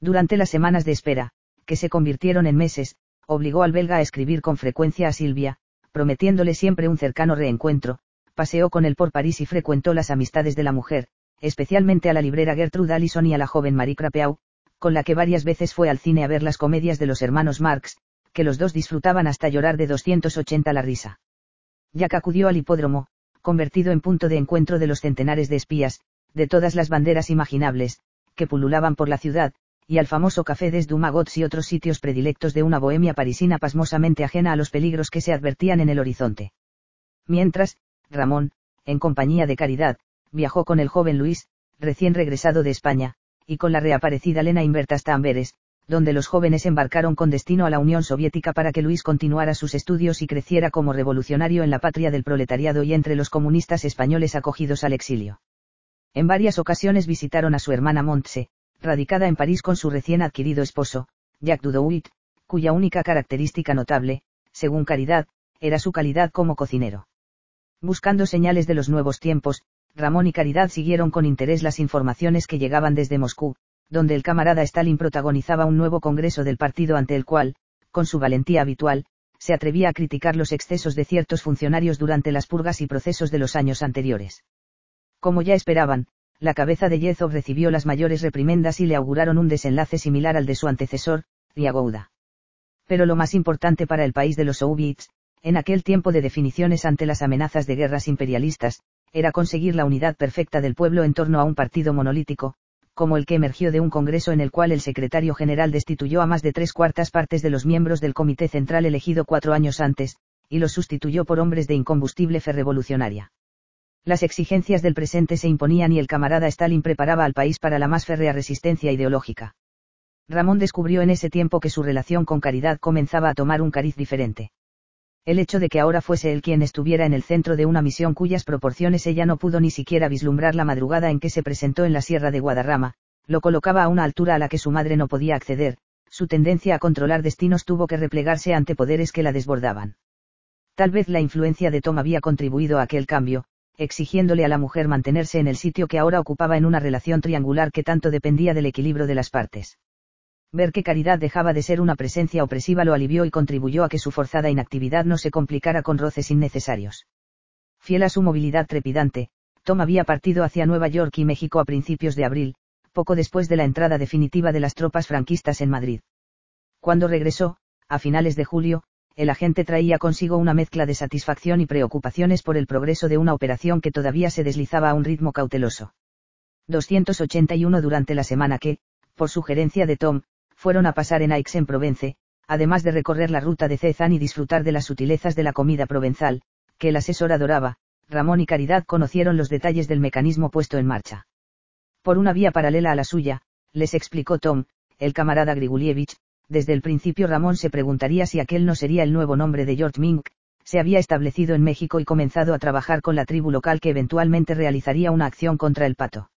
Durante las semanas de espera, que se convirtieron en meses, obligó al belga a escribir con frecuencia a Silvia, prometiéndole siempre un cercano reencuentro, paseó con él por París y frecuentó las amistades de la mujer, especialmente a la librera Gertrude Allison y a la joven Marie Crapeau, con la que varias veces fue al cine a ver las comedias de los hermanos Marx, que los dos disfrutaban hasta llorar de 280 la risa. Jack acudió al hipódromo, convertido en punto de encuentro de los centenares de espías, de todas las banderas imaginables, que pululaban por la ciudad, y al famoso café des Dumagots y otros sitios predilectos de una bohemia parisina pasmosamente ajena a los peligros que se advertían en el horizonte. Mientras, Ramón, en compañía de Caridad, viajó con el joven Luis, recién regresado de España, y con la reaparecida Lena Inverta hasta Amberes, donde los jóvenes embarcaron con destino a la Unión Soviética para que Luis continuara sus estudios y creciera como revolucionario en la patria del proletariado y entre los comunistas españoles acogidos al exilio. En varias ocasiones visitaron a su hermana Montse, radicada en París con su recién adquirido esposo, Jacques Dudouit, cuya única característica notable, según Caridad, era su calidad como cocinero. Buscando señales de los nuevos tiempos, Ramón y Caridad siguieron con interés las informaciones que llegaban desde Moscú, donde el camarada Stalin protagonizaba un nuevo congreso del partido ante el cual, con su valentía habitual, se atrevía a criticar los excesos de ciertos funcionarios durante las purgas y procesos de los años anteriores. Como ya esperaban, la cabeza de Yezov recibió las mayores reprimendas y le auguraron un desenlace similar al de su antecesor, Riagouda. Pero lo más importante para el país de los soviets, en aquel tiempo de definiciones ante las amenazas de guerras imperialistas, era conseguir la unidad perfecta del pueblo en torno a un partido monolítico, como el que emergió de un congreso en el cual el secretario general destituyó a más de tres cuartas partes de los miembros del comité central elegido cuatro años antes, y los sustituyó por hombres de incombustible fe revolucionaria. Las exigencias del presente se imponían y el camarada Stalin preparaba al país para la más férrea resistencia ideológica. Ramón descubrió en ese tiempo que su relación con Caridad comenzaba a tomar un cariz diferente el hecho de que ahora fuese él quien estuviera en el centro de una misión cuyas proporciones ella no pudo ni siquiera vislumbrar la madrugada en que se presentó en la sierra de Guadarrama, lo colocaba a una altura a la que su madre no podía acceder, su tendencia a controlar destinos tuvo que replegarse ante poderes que la desbordaban. Tal vez la influencia de Tom había contribuido a aquel cambio, exigiéndole a la mujer mantenerse en el sitio que ahora ocupaba en una relación triangular que tanto dependía del equilibrio de las partes. Ver que Caridad dejaba de ser una presencia opresiva lo alivió y contribuyó a que su forzada inactividad no se complicara con roces innecesarios. Fiel a su movilidad trepidante, Tom había partido hacia Nueva York y México a principios de abril, poco después de la entrada definitiva de las tropas franquistas en Madrid. Cuando regresó, a finales de julio, el agente traía consigo una mezcla de satisfacción y preocupaciones por el progreso de una operación que todavía se deslizaba a un ritmo cauteloso. 281 durante la semana que, por sugerencia de Tom, fueron a pasar en Aix-en-Provence, además de recorrer la ruta de Cezanne y disfrutar de las sutilezas de la comida provenzal, que el asesor adoraba, Ramón y Caridad conocieron los detalles del mecanismo puesto en marcha. Por una vía paralela a la suya, les explicó Tom, el camarada Grigulievich, desde el principio Ramón se preguntaría si aquel no sería el nuevo nombre de George Mink, se había establecido en México y comenzado a trabajar con la tribu local que eventualmente realizaría una acción contra el pato.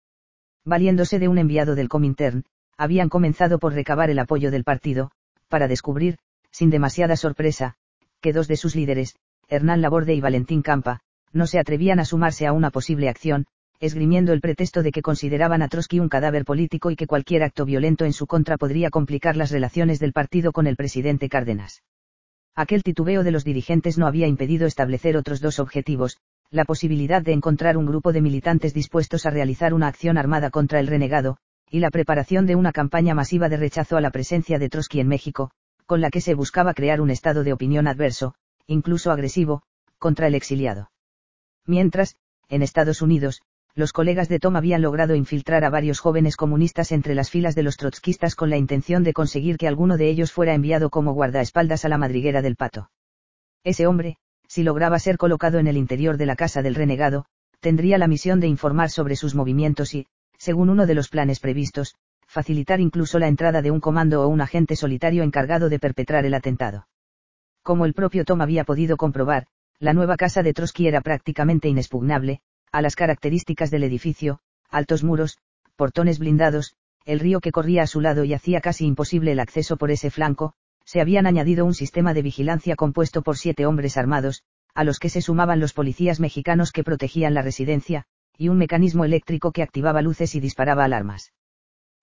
Valiéndose de un enviado del Comintern, habían comenzado por recabar el apoyo del partido, para descubrir, sin demasiada sorpresa, que dos de sus líderes, Hernán Laborde y Valentín Campa, no se atrevían a sumarse a una posible acción, esgrimiendo el pretexto de que consideraban a Trotsky un cadáver político y que cualquier acto violento en su contra podría complicar las relaciones del partido con el presidente Cárdenas. Aquel titubeo de los dirigentes no había impedido establecer otros dos objetivos, la posibilidad de encontrar un grupo de militantes dispuestos a realizar una acción armada contra el renegado, y la preparación de una campaña masiva de rechazo a la presencia de Trotsky en México, con la que se buscaba crear un estado de opinión adverso, incluso agresivo, contra el exiliado. Mientras, en Estados Unidos, los colegas de Tom habían logrado infiltrar a varios jóvenes comunistas entre las filas de los trotskistas con la intención de conseguir que alguno de ellos fuera enviado como guardaespaldas a la madriguera del pato. Ese hombre, si lograba ser colocado en el interior de la casa del renegado, tendría la misión de informar sobre sus movimientos y, según uno de los planes previstos, facilitar incluso la entrada de un comando o un agente solitario encargado de perpetrar el atentado. Como el propio Tom había podido comprobar, la nueva casa de Trotsky era prácticamente inexpugnable, a las características del edificio, altos muros, portones blindados, el río que corría a su lado y hacía casi imposible el acceso por ese flanco, se habían añadido un sistema de vigilancia compuesto por siete hombres armados, a los que se sumaban los policías mexicanos que protegían la residencia, y un mecanismo eléctrico que activaba luces y disparaba alarmas.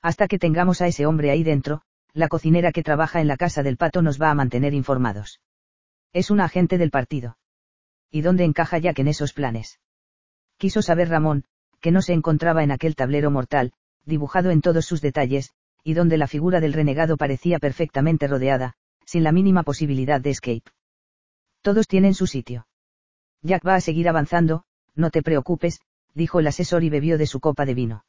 Hasta que tengamos a ese hombre ahí dentro, la cocinera que trabaja en la casa del pato nos va a mantener informados. Es un agente del partido. ¿Y dónde encaja Jack en esos planes? Quiso saber Ramón, que no se encontraba en aquel tablero mortal, dibujado en todos sus detalles, y donde la figura del renegado parecía perfectamente rodeada, sin la mínima posibilidad de escape. Todos tienen su sitio. Jack va a seguir avanzando, no te preocupes, dijo el asesor y bebió de su copa de vino.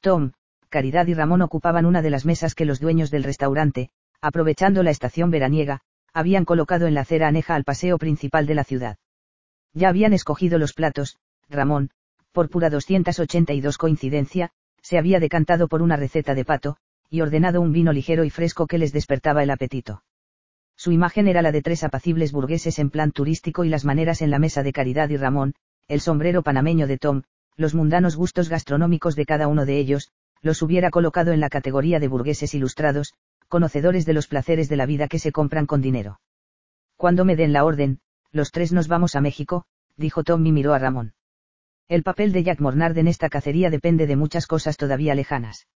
Tom, Caridad y Ramón ocupaban una de las mesas que los dueños del restaurante, aprovechando la estación veraniega, habían colocado en la acera aneja al paseo principal de la ciudad. Ya habían escogido los platos, Ramón, por pura 282 coincidencia, se había decantado por una receta de pato, y ordenado un vino ligero y fresco que les despertaba el apetito. Su imagen era la de tres apacibles burgueses en plan turístico y las maneras en la mesa de Caridad y Ramón, el sombrero panameño de Tom, los mundanos gustos gastronómicos de cada uno de ellos, los hubiera colocado en la categoría de burgueses ilustrados, conocedores de los placeres de la vida que se compran con dinero. Cuando me den la orden, los tres nos vamos a México, dijo Tom y miró a Ramón. El papel de Jack Mornard en esta cacería depende de muchas cosas todavía lejanas.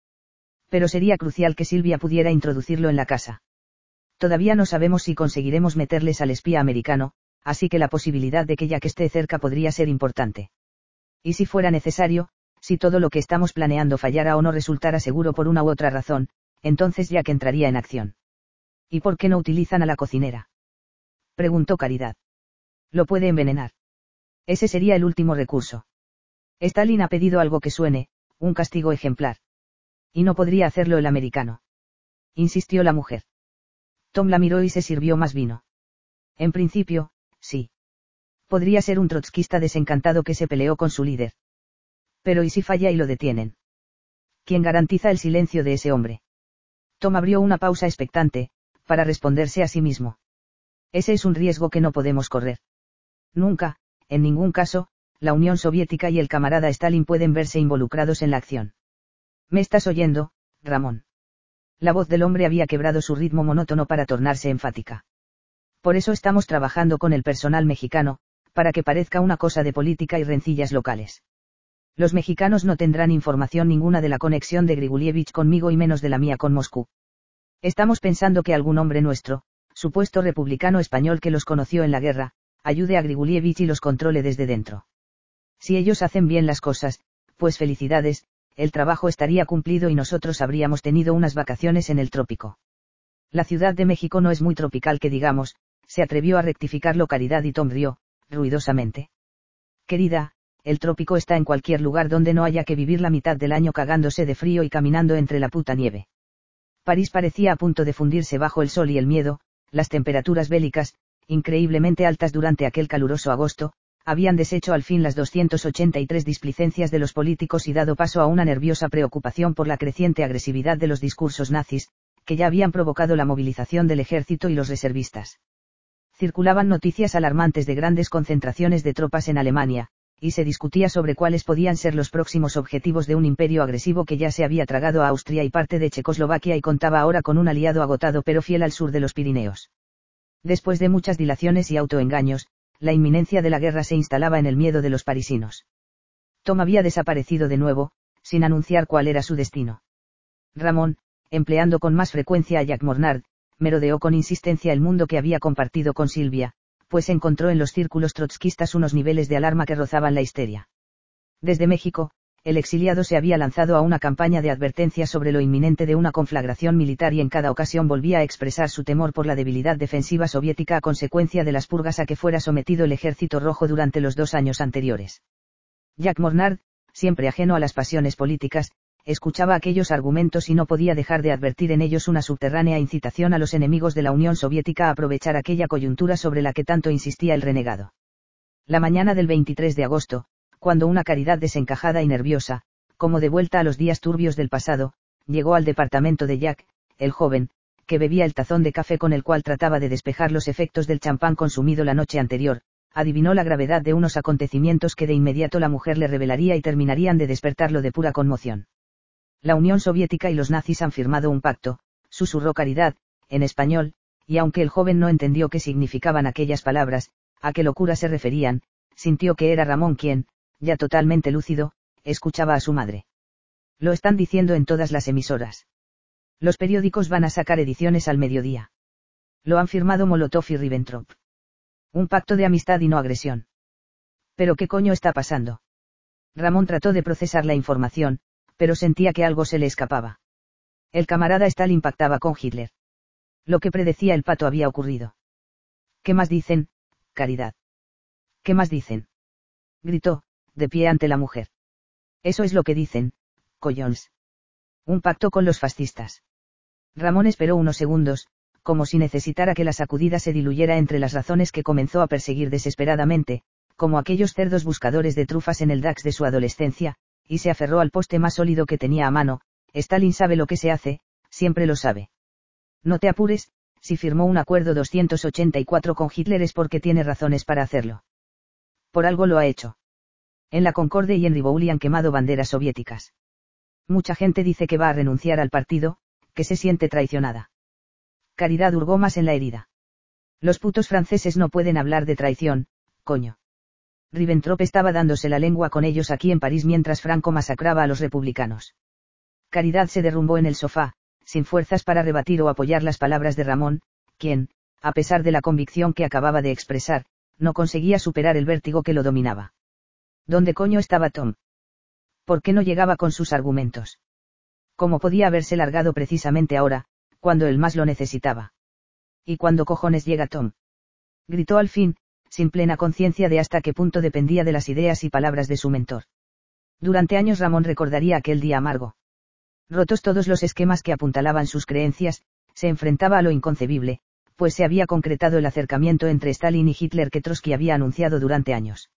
Pero sería crucial que Silvia pudiera introducirlo en la casa. Todavía no sabemos si conseguiremos meterles al espía americano, así que la posibilidad de que Jack esté cerca podría ser importante. Y si fuera necesario, si todo lo que estamos planeando fallara o no resultara seguro por una u otra razón, entonces Jack entraría en acción. ¿Y por qué no utilizan a la cocinera? Preguntó Caridad. Lo puede envenenar. Ese sería el último recurso. Stalin ha pedido algo que suene, un castigo ejemplar. Y no podría hacerlo el americano. Insistió la mujer. Tom la miró y se sirvió más vino. En principio, sí. Podría ser un trotskista desencantado que se peleó con su líder. Pero ¿y si falla y lo detienen? ¿Quién garantiza el silencio de ese hombre? Tom abrió una pausa expectante, para responderse a sí mismo. Ese es un riesgo que no podemos correr. Nunca, en ningún caso, la Unión Soviética y el camarada Stalin pueden verse involucrados en la acción. ¿Me estás oyendo, Ramón? La voz del hombre había quebrado su ritmo monótono para tornarse enfática. Por eso estamos trabajando con el personal mexicano, para que parezca una cosa de política y rencillas locales. Los mexicanos no tendrán información ninguna de la conexión de Grigulievich conmigo y menos de la mía con Moscú. Estamos pensando que algún hombre nuestro, supuesto republicano español que los conoció en la guerra, ayude a Grigulievich y los controle desde dentro. Si ellos hacen bien las cosas, pues felicidades, el trabajo estaría cumplido y nosotros habríamos tenido unas vacaciones en el trópico. La Ciudad de México no es muy tropical que digamos, se atrevió a rectificarlo Caridad y Tom rió, ruidosamente. Querida, el trópico está en cualquier lugar donde no haya que vivir la mitad del año cagándose de frío y caminando entre la puta nieve. París parecía a punto de fundirse bajo el sol y el miedo, las temperaturas bélicas, increíblemente altas durante aquel caluroso agosto, habían deshecho al fin las 283 displicencias de los políticos y dado paso a una nerviosa preocupación por la creciente agresividad de los discursos nazis, que ya habían provocado la movilización del ejército y los reservistas. Circulaban noticias alarmantes de grandes concentraciones de tropas en Alemania, y se discutía sobre cuáles podían ser los próximos objetivos de un imperio agresivo que ya se había tragado a Austria y parte de Checoslovaquia y contaba ahora con un aliado agotado pero fiel al sur de los Pirineos. Después de muchas dilaciones y autoengaños, la inminencia de la guerra se instalaba en el miedo de los parisinos. Tom había desaparecido de nuevo, sin anunciar cuál era su destino. Ramón, empleando con más frecuencia a Jack Mornard, merodeó con insistencia el mundo que había compartido con Silvia, pues encontró en los círculos trotskistas unos niveles de alarma que rozaban la histeria. Desde México, el exiliado se había lanzado a una campaña de advertencia sobre lo inminente de una conflagración militar y en cada ocasión volvía a expresar su temor por la debilidad defensiva soviética a consecuencia de las purgas a que fuera sometido el ejército rojo durante los dos años anteriores. Jack Mornard, siempre ajeno a las pasiones políticas, escuchaba aquellos argumentos y no podía dejar de advertir en ellos una subterránea incitación a los enemigos de la Unión Soviética a aprovechar aquella coyuntura sobre la que tanto insistía el renegado. La mañana del 23 de agosto, cuando una caridad desencajada y nerviosa, como de vuelta a los días turbios del pasado, llegó al departamento de Jack, el joven, que bebía el tazón de café con el cual trataba de despejar los efectos del champán consumido la noche anterior, adivinó la gravedad de unos acontecimientos que de inmediato la mujer le revelaría y terminarían de despertarlo de pura conmoción. La Unión Soviética y los nazis han firmado un pacto, susurró Caridad, en español, y aunque el joven no entendió qué significaban aquellas palabras, a qué locura se referían, sintió que era Ramón quien, ya totalmente lúcido, escuchaba a su madre. Lo están diciendo en todas las emisoras. Los periódicos van a sacar ediciones al mediodía. Lo han firmado Molotov y Ribbentrop. Un pacto de amistad y no agresión. ¿Pero qué coño está pasando? Ramón trató de procesar la información, pero sentía que algo se le escapaba. El camarada Stalin impactaba con Hitler. Lo que predecía el pato había ocurrido. ¿Qué más dicen, caridad? ¿Qué más dicen? Gritó, de pie ante la mujer. Eso es lo que dicen, collons. Un pacto con los fascistas. Ramón esperó unos segundos, como si necesitara que la sacudida se diluyera entre las razones que comenzó a perseguir desesperadamente, como aquellos cerdos buscadores de trufas en el DAX de su adolescencia, y se aferró al poste más sólido que tenía a mano, Stalin sabe lo que se hace, siempre lo sabe. No te apures, si firmó un acuerdo 284 con Hitler es porque tiene razones para hacerlo. Por algo lo ha hecho. En la Concorde y en Ribouli han quemado banderas soviéticas. Mucha gente dice que va a renunciar al partido, que se siente traicionada. Caridad hurgó más en la herida. Los putos franceses no pueden hablar de traición, coño. Ribbentrop estaba dándose la lengua con ellos aquí en París mientras Franco masacraba a los republicanos. Caridad se derrumbó en el sofá, sin fuerzas para rebatir o apoyar las palabras de Ramón, quien, a pesar de la convicción que acababa de expresar, no conseguía superar el vértigo que lo dominaba. ¿Dónde coño estaba Tom? ¿Por qué no llegaba con sus argumentos? ¿Cómo podía haberse largado precisamente ahora, cuando él más lo necesitaba? ¿Y cuándo cojones llega Tom? Gritó al fin, sin plena conciencia de hasta qué punto dependía de las ideas y palabras de su mentor. Durante años Ramón recordaría aquel día amargo. Rotos todos los esquemas que apuntalaban sus creencias, se enfrentaba a lo inconcebible, pues se había concretado el acercamiento entre Stalin y Hitler que Trotsky había anunciado durante años.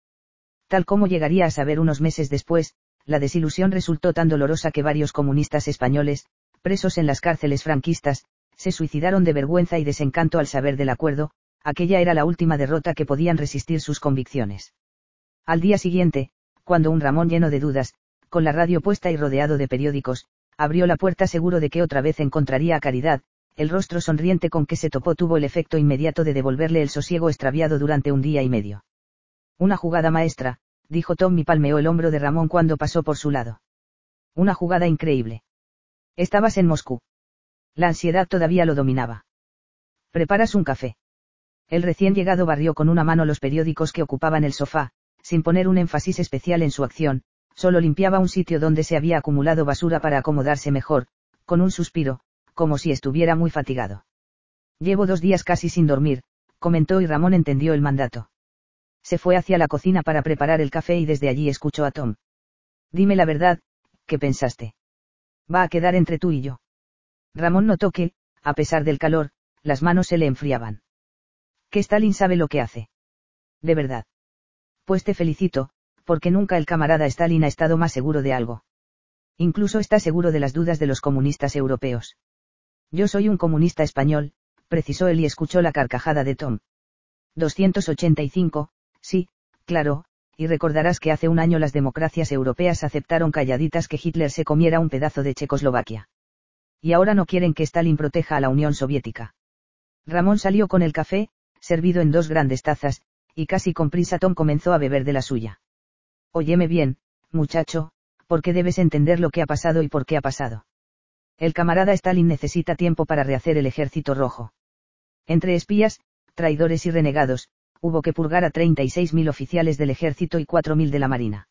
Tal como llegaría a saber unos meses después, la desilusión resultó tan dolorosa que varios comunistas españoles, presos en las cárceles franquistas, se suicidaron de vergüenza y desencanto al saber del acuerdo, aquella era la última derrota que podían resistir sus convicciones. Al día siguiente, cuando un Ramón lleno de dudas, con la radio puesta y rodeado de periódicos, abrió la puerta seguro de que otra vez encontraría a Caridad, el rostro sonriente con que se topó tuvo el efecto inmediato de devolverle el sosiego extraviado durante un día y medio. Una jugada maestra, dijo Tom y palmeó el hombro de Ramón cuando pasó por su lado. Una jugada increíble. Estabas en Moscú. La ansiedad todavía lo dominaba. ¿Preparas un café? El recién llegado barrió con una mano los periódicos que ocupaban el sofá, sin poner un énfasis especial en su acción, solo limpiaba un sitio donde se había acumulado basura para acomodarse mejor, con un suspiro, como si estuviera muy fatigado. Llevo dos días casi sin dormir, comentó y Ramón entendió el mandato. Se fue hacia la cocina para preparar el café y desde allí escuchó a Tom. Dime la verdad, ¿qué pensaste? Va a quedar entre tú y yo. Ramón notó que, a pesar del calor, las manos se le enfriaban que Stalin sabe lo que hace. De verdad. Pues te felicito, porque nunca el camarada Stalin ha estado más seguro de algo. Incluso está seguro de las dudas de los comunistas europeos. Yo soy un comunista español, precisó él y escuchó la carcajada de Tom. 285, sí, claro, y recordarás que hace un año las democracias europeas aceptaron calladitas que Hitler se comiera un pedazo de Checoslovaquia. Y ahora no quieren que Stalin proteja a la Unión Soviética. Ramón salió con el café, servido en dos grandes tazas, y casi con prisa Tom comenzó a beber de la suya. Óyeme bien, muchacho, porque debes entender lo que ha pasado y por qué ha pasado. El camarada Stalin necesita tiempo para rehacer el ejército rojo. Entre espías, traidores y renegados, hubo que purgar a 36.000 oficiales del ejército y 4.000 de la marina.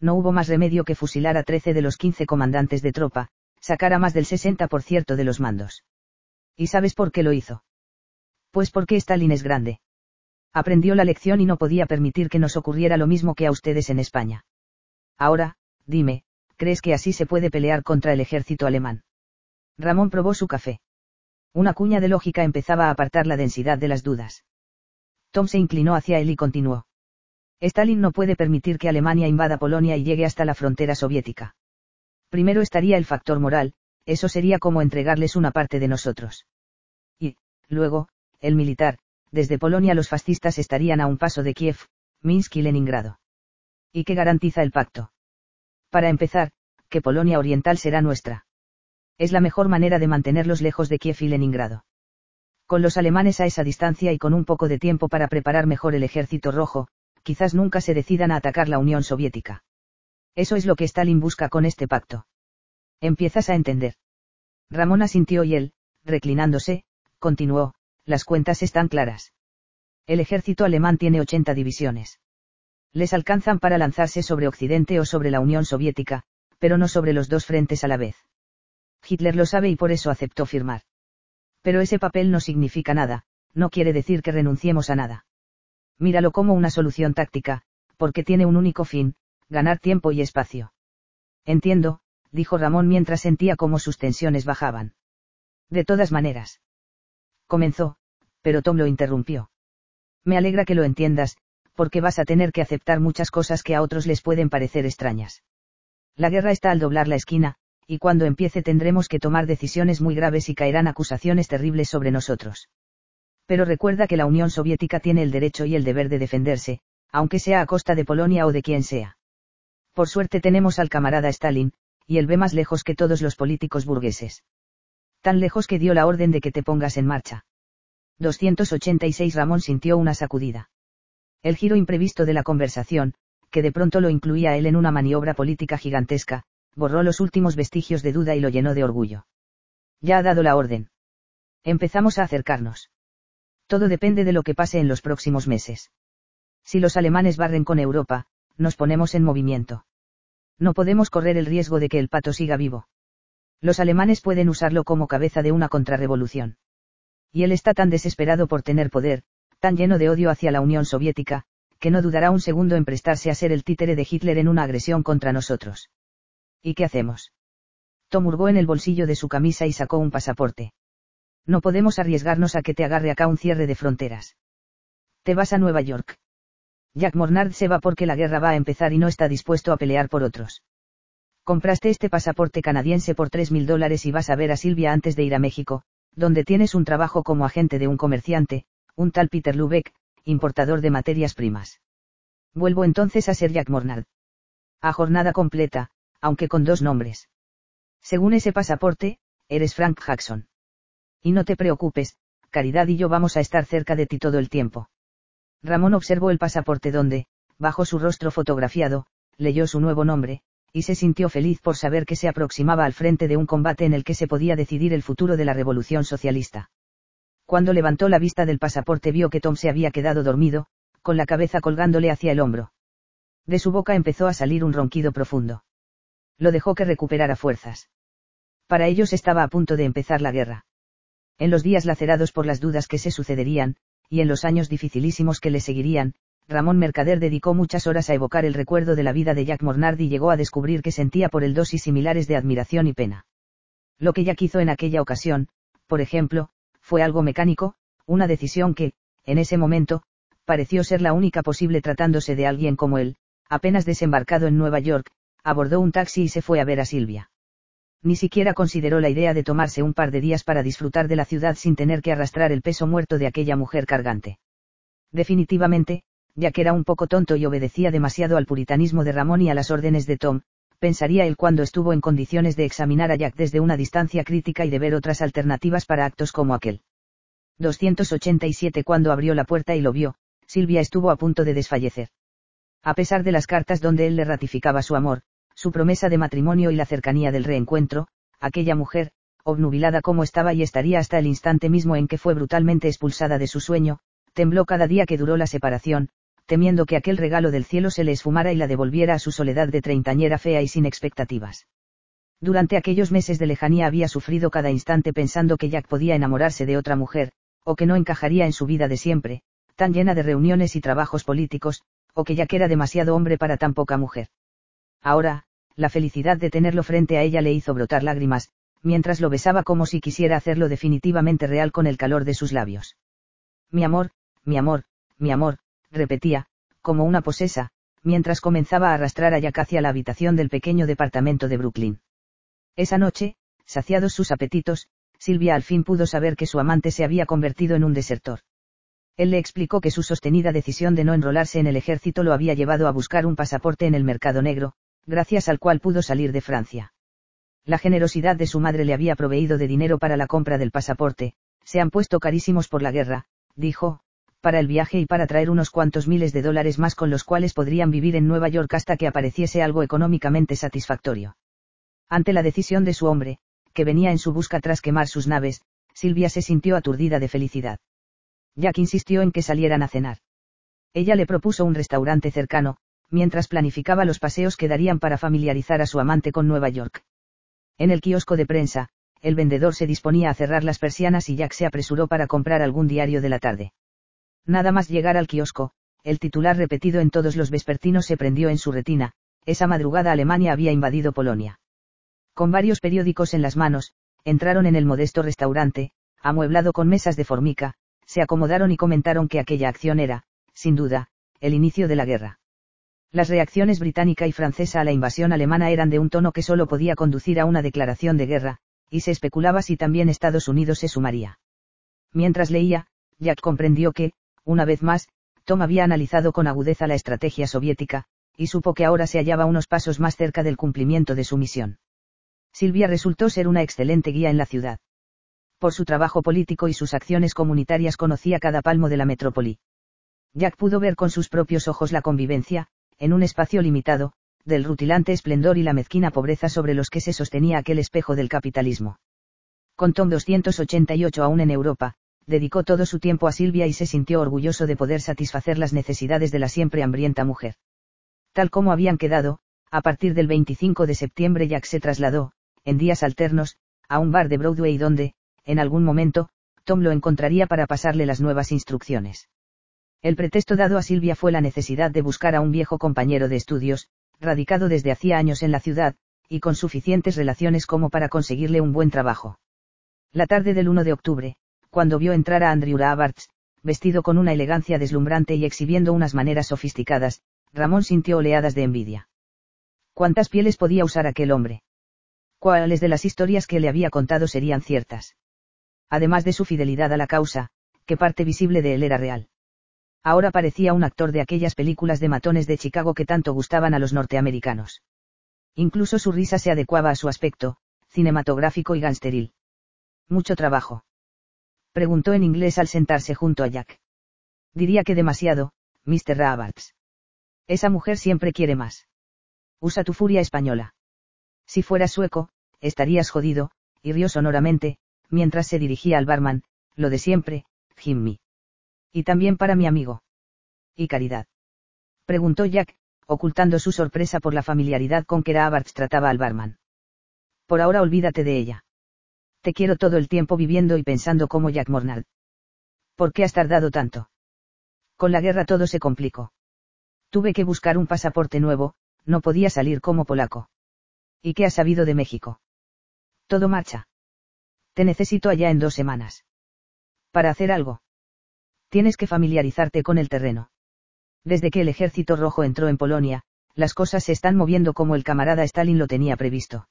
No hubo más remedio que fusilar a 13 de los 15 comandantes de tropa, sacar a más del 60% de los mandos. ¿Y sabes por qué lo hizo? Pues porque Stalin es grande. Aprendió la lección y no podía permitir que nos ocurriera lo mismo que a ustedes en España. Ahora, dime, ¿crees que así se puede pelear contra el ejército alemán? Ramón probó su café. Una cuña de lógica empezaba a apartar la densidad de las dudas. Tom se inclinó hacia él y continuó. Stalin no puede permitir que Alemania invada Polonia y llegue hasta la frontera soviética. Primero estaría el factor moral, eso sería como entregarles una parte de nosotros. Y, luego, el militar, desde Polonia los fascistas estarían a un paso de Kiev, Minsk y Leningrado. ¿Y qué garantiza el pacto? Para empezar, que Polonia Oriental será nuestra. Es la mejor manera de mantenerlos lejos de Kiev y Leningrado. Con los alemanes a esa distancia y con un poco de tiempo para preparar mejor el ejército rojo, quizás nunca se decidan a atacar la Unión Soviética. Eso es lo que Stalin busca con este pacto. Empiezas a entender. Ramón asintió y él, reclinándose, continuó, las cuentas están claras. El ejército alemán tiene 80 divisiones. Les alcanzan para lanzarse sobre Occidente o sobre la Unión Soviética, pero no sobre los dos frentes a la vez. Hitler lo sabe y por eso aceptó firmar. Pero ese papel no significa nada, no quiere decir que renunciemos a nada. Míralo como una solución táctica, porque tiene un único fin, ganar tiempo y espacio. Entiendo, dijo Ramón mientras sentía cómo sus tensiones bajaban. De todas maneras. Comenzó, pero Tom lo interrumpió. Me alegra que lo entiendas, porque vas a tener que aceptar muchas cosas que a otros les pueden parecer extrañas. La guerra está al doblar la esquina, y cuando empiece tendremos que tomar decisiones muy graves y caerán acusaciones terribles sobre nosotros. Pero recuerda que la Unión Soviética tiene el derecho y el deber de defenderse, aunque sea a costa de Polonia o de quien sea. Por suerte tenemos al camarada Stalin, y él ve más lejos que todos los políticos burgueses. Tan lejos que dio la orden de que te pongas en marcha. 286 Ramón sintió una sacudida. El giro imprevisto de la conversación, que de pronto lo incluía él en una maniobra política gigantesca, borró los últimos vestigios de duda y lo llenó de orgullo. Ya ha dado la orden. Empezamos a acercarnos. Todo depende de lo que pase en los próximos meses. Si los alemanes barren con Europa, nos ponemos en movimiento. No podemos correr el riesgo de que el pato siga vivo. Los alemanes pueden usarlo como cabeza de una contrarrevolución. Y él está tan desesperado por tener poder, tan lleno de odio hacia la Unión Soviética, que no dudará un segundo en prestarse a ser el títere de Hitler en una agresión contra nosotros. ¿Y qué hacemos? Tom hurgó en el bolsillo de su camisa y sacó un pasaporte. No podemos arriesgarnos a que te agarre acá un cierre de fronteras. Te vas a Nueva York. Jack Mornard se va porque la guerra va a empezar y no está dispuesto a pelear por otros. Compraste este pasaporte canadiense por tres mil dólares y vas a ver a Silvia antes de ir a México, donde tienes un trabajo como agente de un comerciante, un tal Peter Lubeck, importador de materias primas. Vuelvo entonces a ser Jack Mornard. A jornada completa, aunque con dos nombres. Según ese pasaporte, eres Frank Jackson. Y no te preocupes, Caridad y yo vamos a estar cerca de ti todo el tiempo. Ramón observó el pasaporte donde, bajo su rostro fotografiado, leyó su nuevo nombre, y se sintió feliz por saber que se aproximaba al frente de un combate en el que se podía decidir el futuro de la revolución socialista. Cuando levantó la vista del pasaporte vio que Tom se había quedado dormido, con la cabeza colgándole hacia el hombro. De su boca empezó a salir un ronquido profundo. Lo dejó que recuperara fuerzas. Para ellos estaba a punto de empezar la guerra. En los días lacerados por las dudas que se sucederían, y en los años dificilísimos que le seguirían, Ramón Mercader dedicó muchas horas a evocar el recuerdo de la vida de Jack Mornard y llegó a descubrir que sentía por él dosis similares de admiración y pena. Lo que Jack hizo en aquella ocasión, por ejemplo, fue algo mecánico, una decisión que, en ese momento, pareció ser la única posible tratándose de alguien como él, apenas desembarcado en Nueva York, abordó un taxi y se fue a ver a Silvia. Ni siquiera consideró la idea de tomarse un par de días para disfrutar de la ciudad sin tener que arrastrar el peso muerto de aquella mujer cargante. Definitivamente, ya que era un poco tonto y obedecía demasiado al puritanismo de Ramón y a las órdenes de Tom, pensaría él cuando estuvo en condiciones de examinar a Jack desde una distancia crítica y de ver otras alternativas para actos como aquel. 287 Cuando abrió la puerta y lo vio, Silvia estuvo a punto de desfallecer. A pesar de las cartas donde él le ratificaba su amor, su promesa de matrimonio y la cercanía del reencuentro, aquella mujer, obnubilada como estaba y estaría hasta el instante mismo en que fue brutalmente expulsada de su sueño, tembló cada día que duró la separación, temiendo que aquel regalo del cielo se le esfumara y la devolviera a su soledad de treintañera fea y sin expectativas. Durante aquellos meses de lejanía había sufrido cada instante pensando que Jack podía enamorarse de otra mujer, o que no encajaría en su vida de siempre, tan llena de reuniones y trabajos políticos, o que Jack era demasiado hombre para tan poca mujer. Ahora, la felicidad de tenerlo frente a ella le hizo brotar lágrimas, mientras lo besaba como si quisiera hacerlo definitivamente real con el calor de sus labios. Mi amor, mi amor, mi amor, repetía, como una posesa, mientras comenzaba a arrastrar a Jack hacia la habitación del pequeño departamento de Brooklyn. Esa noche, saciados sus apetitos, Silvia al fin pudo saber que su amante se había convertido en un desertor. Él le explicó que su sostenida decisión de no enrolarse en el ejército lo había llevado a buscar un pasaporte en el mercado negro, gracias al cual pudo salir de Francia. La generosidad de su madre le había proveído de dinero para la compra del pasaporte, se han puesto carísimos por la guerra, dijo, para el viaje y para traer unos cuantos miles de dólares más con los cuales podrían vivir en Nueva York hasta que apareciese algo económicamente satisfactorio. Ante la decisión de su hombre, que venía en su busca tras quemar sus naves, Silvia se sintió aturdida de felicidad. Jack insistió en que salieran a cenar. Ella le propuso un restaurante cercano, mientras planificaba los paseos que darían para familiarizar a su amante con Nueva York. En el kiosco de prensa, el vendedor se disponía a cerrar las persianas y Jack se apresuró para comprar algún diario de la tarde. Nada más llegar al kiosco, el titular repetido en todos los vespertinos se prendió en su retina, esa madrugada Alemania había invadido Polonia. Con varios periódicos en las manos, entraron en el modesto restaurante, amueblado con mesas de formica, se acomodaron y comentaron que aquella acción era, sin duda, el inicio de la guerra. Las reacciones británica y francesa a la invasión alemana eran de un tono que solo podía conducir a una declaración de guerra, y se especulaba si también Estados Unidos se sumaría. Mientras leía, Jack comprendió que, una vez más, Tom había analizado con agudeza la estrategia soviética, y supo que ahora se hallaba unos pasos más cerca del cumplimiento de su misión. Silvia resultó ser una excelente guía en la ciudad. Por su trabajo político y sus acciones comunitarias conocía cada palmo de la metrópoli. Jack pudo ver con sus propios ojos la convivencia, en un espacio limitado, del rutilante esplendor y la mezquina pobreza sobre los que se sostenía aquel espejo del capitalismo. Con Tom 288 aún en Europa, dedicó todo su tiempo a Silvia y se sintió orgulloso de poder satisfacer las necesidades de la siempre hambrienta mujer. Tal como habían quedado, a partir del 25 de septiembre Jack se trasladó, en días alternos, a un bar de Broadway donde, en algún momento, Tom lo encontraría para pasarle las nuevas instrucciones. El pretexto dado a Silvia fue la necesidad de buscar a un viejo compañero de estudios, radicado desde hacía años en la ciudad, y con suficientes relaciones como para conseguirle un buen trabajo. La tarde del 1 de octubre, cuando vio entrar a Andrew Roberts, vestido con una elegancia deslumbrante y exhibiendo unas maneras sofisticadas, Ramón sintió oleadas de envidia. ¿Cuántas pieles podía usar aquel hombre? ¿Cuáles de las historias que le había contado serían ciertas? Además de su fidelidad a la causa, ¿qué parte visible de él era real? Ahora parecía un actor de aquellas películas de matones de Chicago que tanto gustaban a los norteamericanos. Incluso su risa se adecuaba a su aspecto, cinematográfico y gangsteril. Mucho trabajo. Preguntó en inglés al sentarse junto a Jack. Diría que demasiado, Mr. Roberts. Esa mujer siempre quiere más. Usa tu furia española. Si fueras sueco, estarías jodido, y rió sonoramente, mientras se dirigía al barman, lo de siempre, Jimmy. Y también para mi amigo. ¿Y caridad? Preguntó Jack, ocultando su sorpresa por la familiaridad con que Roberts trataba al barman. Por ahora olvídate de ella. Te quiero todo el tiempo viviendo y pensando como Jack Mornall. ¿Por qué has tardado tanto? Con la guerra todo se complicó. Tuve que buscar un pasaporte nuevo, no podía salir como polaco. ¿Y qué has sabido de México? Todo marcha. Te necesito allá en dos semanas. Para hacer algo. Tienes que familiarizarte con el terreno. Desde que el ejército rojo entró en Polonia, las cosas se están moviendo como el camarada Stalin lo tenía previsto.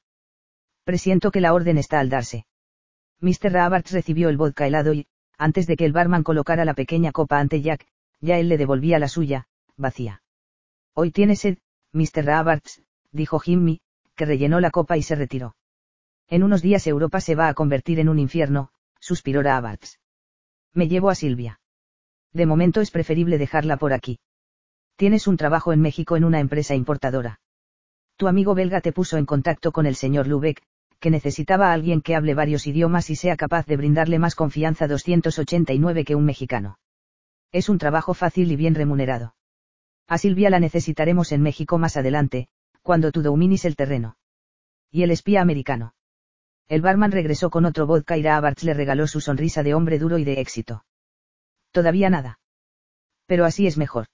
Presiento que la orden está al darse. Mr. Roberts recibió el vodka helado y, antes de que el barman colocara la pequeña copa ante Jack, ya él le devolvía la suya, vacía. Hoy tiene sed, Mr. Roberts, dijo Jimmy, que rellenó la copa y se retiró. En unos días Europa se va a convertir en un infierno, suspiró Roberts. Me llevo a Silvia. De momento es preferible dejarla por aquí. Tienes un trabajo en México en una empresa importadora. Tu amigo belga te puso en contacto con el señor Lubeck, que necesitaba a alguien que hable varios idiomas y sea capaz de brindarle más confianza 289 que un mexicano. Es un trabajo fácil y bien remunerado. A Silvia la necesitaremos en México más adelante, cuando tú domines el terreno. Y el espía americano. El barman regresó con otro vodka y Rabarts le regaló su sonrisa de hombre duro y de éxito. Todavía nada. Pero así es mejor.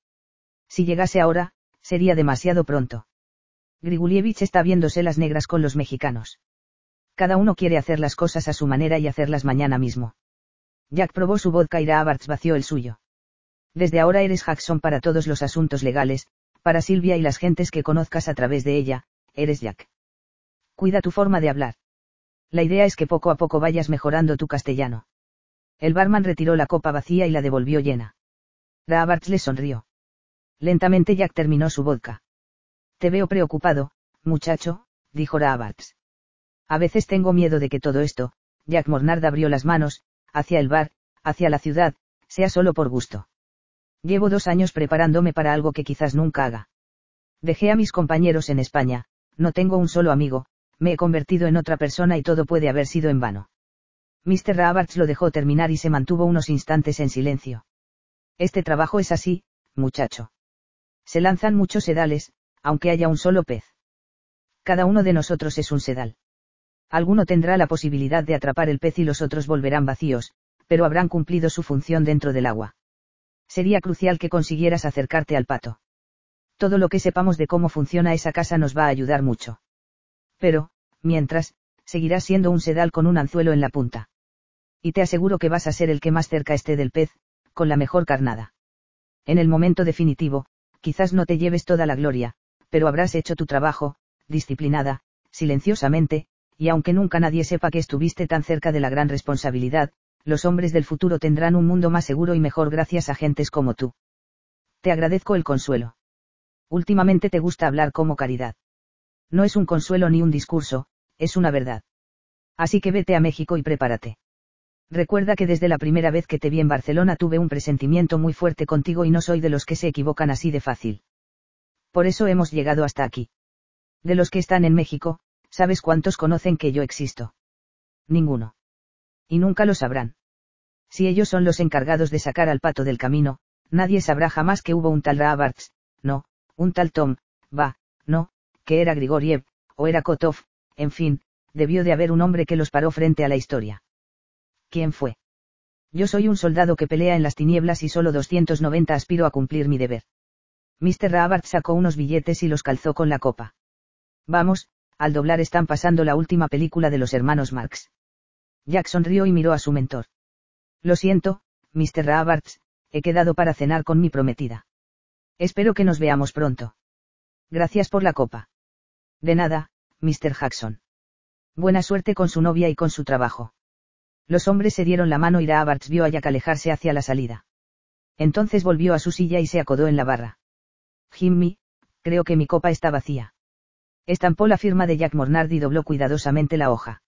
Si llegase ahora, sería demasiado pronto. Grigulievich está viéndose las negras con los mexicanos. Cada uno quiere hacer las cosas a su manera y hacerlas mañana mismo. Jack probó su vodka y Rabarts vació el suyo. Desde ahora eres Jackson para todos los asuntos legales, para Silvia y las gentes que conozcas a través de ella, eres Jack. Cuida tu forma de hablar. La idea es que poco a poco vayas mejorando tu castellano. El barman retiró la copa vacía y la devolvió llena. Roberts le sonrió. Lentamente Jack terminó su vodka. Te veo preocupado, muchacho, dijo Roberts. A veces tengo miedo de que todo esto, Jack Mornard abrió las manos, hacia el bar, hacia la ciudad, sea solo por gusto. Llevo dos años preparándome para algo que quizás nunca haga. Dejé a mis compañeros en España, no tengo un solo amigo, me he convertido en otra persona y todo puede haber sido en vano. Mr. Roberts lo dejó terminar y se mantuvo unos instantes en silencio. Este trabajo es así, muchacho. Se lanzan muchos sedales, aunque haya un solo pez. Cada uno de nosotros es un sedal. Alguno tendrá la posibilidad de atrapar el pez y los otros volverán vacíos, pero habrán cumplido su función dentro del agua. Sería crucial que consiguieras acercarte al pato. Todo lo que sepamos de cómo funciona esa casa nos va a ayudar mucho. Pero, mientras, seguirás siendo un sedal con un anzuelo en la punta. Y te aseguro que vas a ser el que más cerca esté del pez, con la mejor carnada. En el momento definitivo, quizás no te lleves toda la gloria, pero habrás hecho tu trabajo, disciplinada, silenciosamente, y aunque nunca nadie sepa que estuviste tan cerca de la gran responsabilidad, los hombres del futuro tendrán un mundo más seguro y mejor gracias a gentes como tú. Te agradezco el consuelo. Últimamente te gusta hablar como caridad. No es un consuelo ni un discurso, es una verdad. Así que vete a México y prepárate. Recuerda que desde la primera vez que te vi en Barcelona tuve un presentimiento muy fuerte contigo y no soy de los que se equivocan así de fácil. Por eso hemos llegado hasta aquí. De los que están en México, ¿sabes cuántos conocen que yo existo? Ninguno. Y nunca lo sabrán. Si ellos son los encargados de sacar al pato del camino, nadie sabrá jamás que hubo un tal Roberts, no, un tal Tom, va, no, que era Grigoriev, o era Kotov, en fin, debió de haber un hombre que los paró frente a la historia. ¿Quién fue? Yo soy un soldado que pelea en las tinieblas y solo 290 aspiro a cumplir mi deber. Mr. Roberts sacó unos billetes y los calzó con la copa. Vamos, al doblar están pasando la última película de los hermanos Marx. Jack sonrió y miró a su mentor. Lo siento, Mr. Roberts, he quedado para cenar con mi prometida. Espero que nos veamos pronto. Gracias por la copa. De nada, Mr. Jackson. Buena suerte con su novia y con su trabajo. Los hombres se dieron la mano y Roberts vio a Jack alejarse hacia la salida. Entonces volvió a su silla y se acodó en la barra. Jimmy, creo que mi copa está vacía. Estampó la firma de Jack Mornard y dobló cuidadosamente la hoja.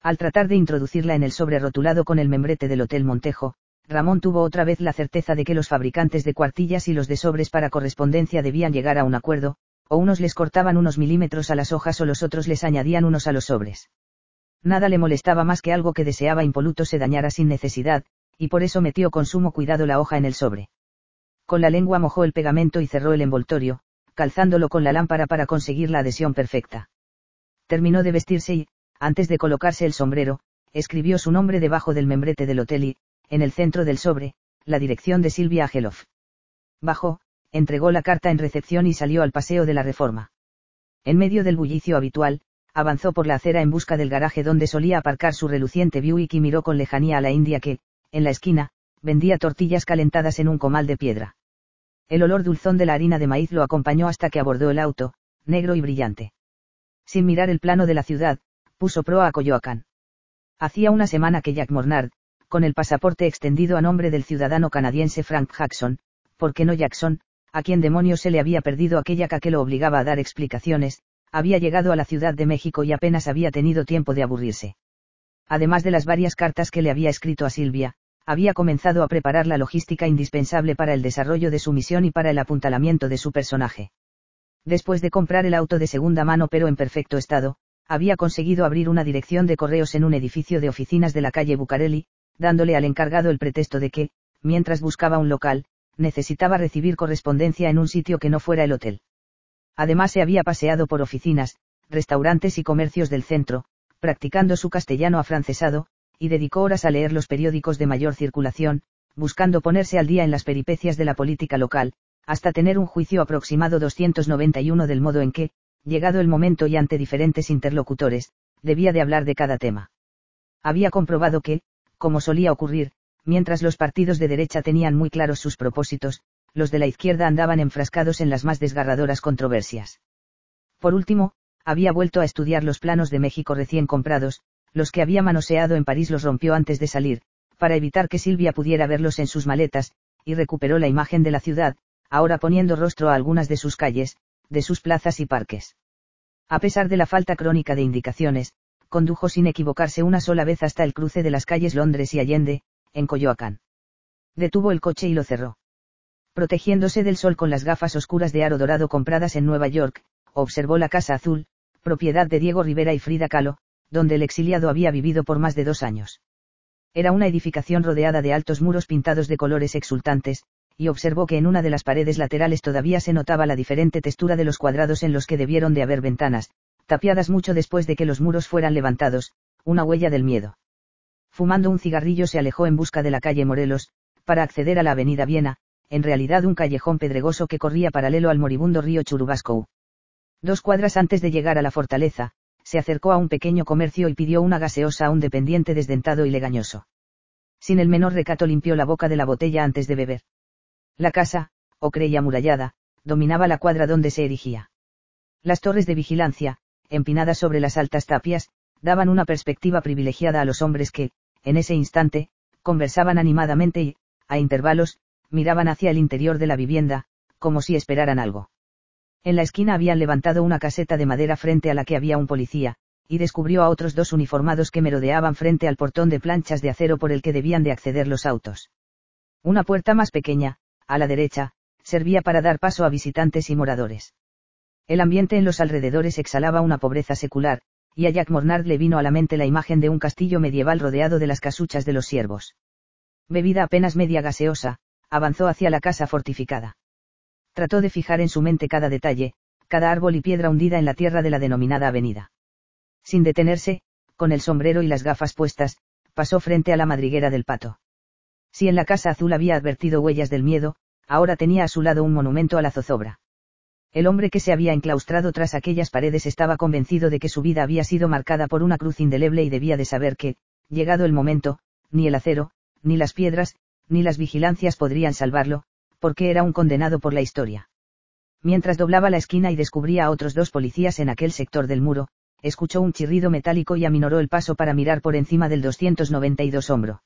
Al tratar de introducirla en el sobre rotulado con el membrete del Hotel Montejo, Ramón tuvo otra vez la certeza de que los fabricantes de cuartillas y los de sobres para correspondencia debían llegar a un acuerdo, o unos les cortaban unos milímetros a las hojas o los otros les añadían unos a los sobres. Nada le molestaba más que algo que deseaba impoluto se dañara sin necesidad, y por eso metió con sumo cuidado la hoja en el sobre. Con la lengua mojó el pegamento y cerró el envoltorio, calzándolo con la lámpara para conseguir la adhesión perfecta. Terminó de vestirse y, antes de colocarse el sombrero, escribió su nombre debajo del membrete del hotel y, en el centro del sobre, la dirección de Silvia Ageloff. Bajó, entregó la carta en recepción y salió al paseo de la reforma. En medio del bullicio habitual, avanzó por la acera en busca del garaje donde solía aparcar su reluciente Buick y miró con lejanía a la india que, en la esquina, vendía tortillas calentadas en un comal de piedra. El olor dulzón de la harina de maíz lo acompañó hasta que abordó el auto, negro y brillante. Sin mirar el plano de la ciudad, puso proa a Coyoacán. Hacía una semana que Jack Mornard, con el pasaporte extendido a nombre del ciudadano canadiense Frank Jackson, ¿por qué no Jackson?, a quien demonios se le había perdido aquella que lo obligaba a dar explicaciones, había llegado a la Ciudad de México y apenas había tenido tiempo de aburrirse. Además de las varias cartas que le había escrito a Silvia, había comenzado a preparar la logística indispensable para el desarrollo de su misión y para el apuntalamiento de su personaje. Después de comprar el auto de segunda mano pero en perfecto estado, había conseguido abrir una dirección de correos en un edificio de oficinas de la calle Bucareli, dándole al encargado el pretexto de que, mientras buscaba un local, necesitaba recibir correspondencia en un sitio que no fuera el hotel. Además se había paseado por oficinas, restaurantes y comercios del centro, practicando su castellano afrancesado, y dedicó horas a leer los periódicos de mayor circulación, buscando ponerse al día en las peripecias de la política local, hasta tener un juicio aproximado 291 del modo en que, llegado el momento y ante diferentes interlocutores, debía de hablar de cada tema. Había comprobado que, como solía ocurrir, mientras los partidos de derecha tenían muy claros sus propósitos, los de la izquierda andaban enfrascados en las más desgarradoras controversias. Por último, había vuelto a estudiar los planos de México recién comprados, los que había manoseado en París los rompió antes de salir, para evitar que Silvia pudiera verlos en sus maletas, y recuperó la imagen de la ciudad, ahora poniendo rostro a algunas de sus calles, de sus plazas y parques. A pesar de la falta crónica de indicaciones, condujo sin equivocarse una sola vez hasta el cruce de las calles Londres y Allende, en Coyoacán. Detuvo el coche y lo cerró. Protegiéndose del sol con las gafas oscuras de aro dorado compradas en Nueva York, observó la casa azul, propiedad de Diego Rivera y Frida Kahlo, donde el exiliado había vivido por más de dos años. Era una edificación rodeada de altos muros pintados de colores exultantes, y observó que en una de las paredes laterales todavía se notaba la diferente textura de los cuadrados en los que debieron de haber ventanas, tapiadas mucho después de que los muros fueran levantados, una huella del miedo. Fumando un cigarrillo se alejó en busca de la calle Morelos, para acceder a la avenida Viena, en realidad un callejón pedregoso que corría paralelo al moribundo río Churubasco. Dos cuadras antes de llegar a la fortaleza, se acercó a un pequeño comercio y pidió una gaseosa a un dependiente desdentado y legañoso. Sin el menor recato limpió la boca de la botella antes de beber. La casa, o creía amurallada, dominaba la cuadra donde se erigía. Las torres de vigilancia, empinadas sobre las altas tapias, daban una perspectiva privilegiada a los hombres que, en ese instante, conversaban animadamente y, a intervalos, miraban hacia el interior de la vivienda, como si esperaran algo. En la esquina habían levantado una caseta de madera frente a la que había un policía, y descubrió a otros dos uniformados que merodeaban frente al portón de planchas de acero por el que debían de acceder los autos. Una puerta más pequeña, a la derecha, servía para dar paso a visitantes y moradores. El ambiente en los alrededores exhalaba una pobreza secular, y a Jack Mornard le vino a la mente la imagen de un castillo medieval rodeado de las casuchas de los siervos. Bebida apenas media gaseosa, avanzó hacia la casa fortificada. Trató de fijar en su mente cada detalle, cada árbol y piedra hundida en la tierra de la denominada avenida. Sin detenerse, con el sombrero y las gafas puestas, pasó frente a la madriguera del pato. Si en la casa azul había advertido huellas del miedo, ahora tenía a su lado un monumento a la zozobra. El hombre que se había enclaustrado tras aquellas paredes estaba convencido de que su vida había sido marcada por una cruz indeleble y debía de saber que, llegado el momento, ni el acero, ni las piedras, ni las vigilancias podrían salvarlo, porque era un condenado por la historia. Mientras doblaba la esquina y descubría a otros dos policías en aquel sector del muro, escuchó un chirrido metálico y aminoró el paso para mirar por encima del 292 hombro.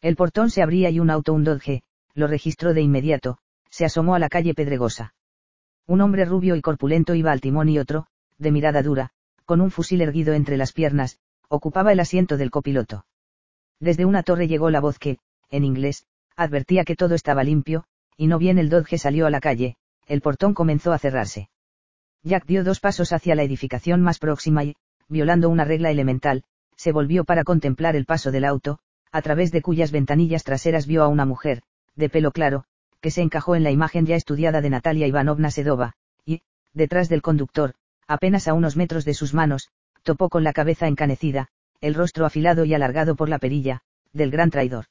El portón se abría y un auto un Dodge, lo registró de inmediato, se asomó a la calle pedregosa. Un hombre rubio y corpulento iba al timón y otro, de mirada dura, con un fusil erguido entre las piernas, ocupaba el asiento del copiloto. Desde una torre llegó la voz que, en inglés, advertía que todo estaba limpio, y no bien el Dodge salió a la calle, el portón comenzó a cerrarse. Jack dio dos pasos hacia la edificación más próxima y, violando una regla elemental, se volvió para contemplar el paso del auto, a través de cuyas ventanillas traseras vio a una mujer, de pelo claro, que se encajó en la imagen ya estudiada de Natalia Ivanovna Sedova, y, detrás del conductor, apenas a unos metros de sus manos, topó con la cabeza encanecida, el rostro afilado y alargado por la perilla, del gran traidor.